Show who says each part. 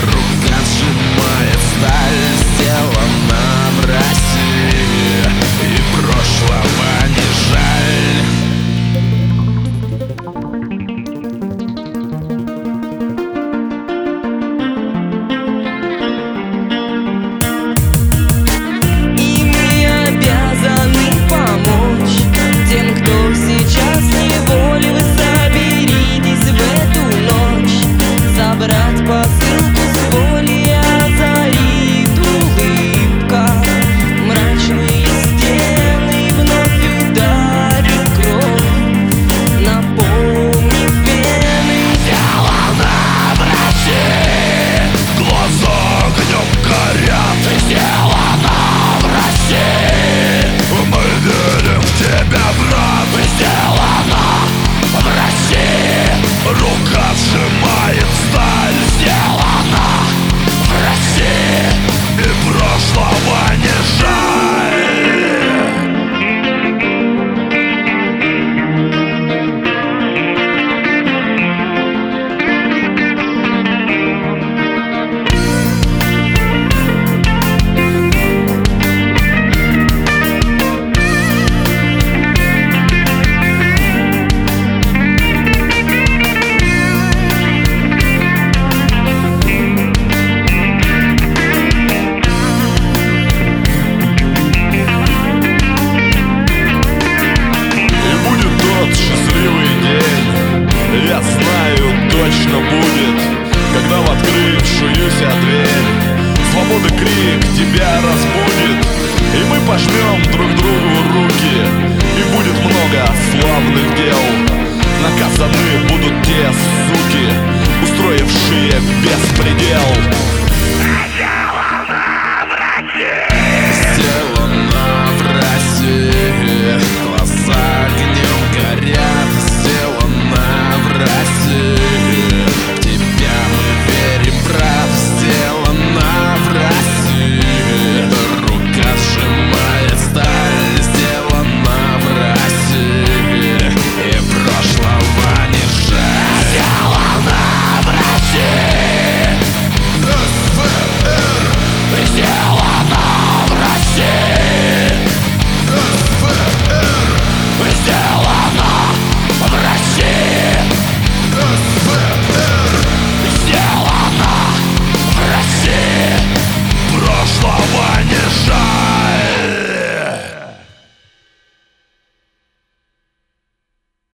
Speaker 1: руки. откройся дверь. Свобода крик тебя разбудит. И мы пожмем друг другу руки. И будет много славных дел. Наказаны будут те суки Устроившие беспредел. слова не жаль.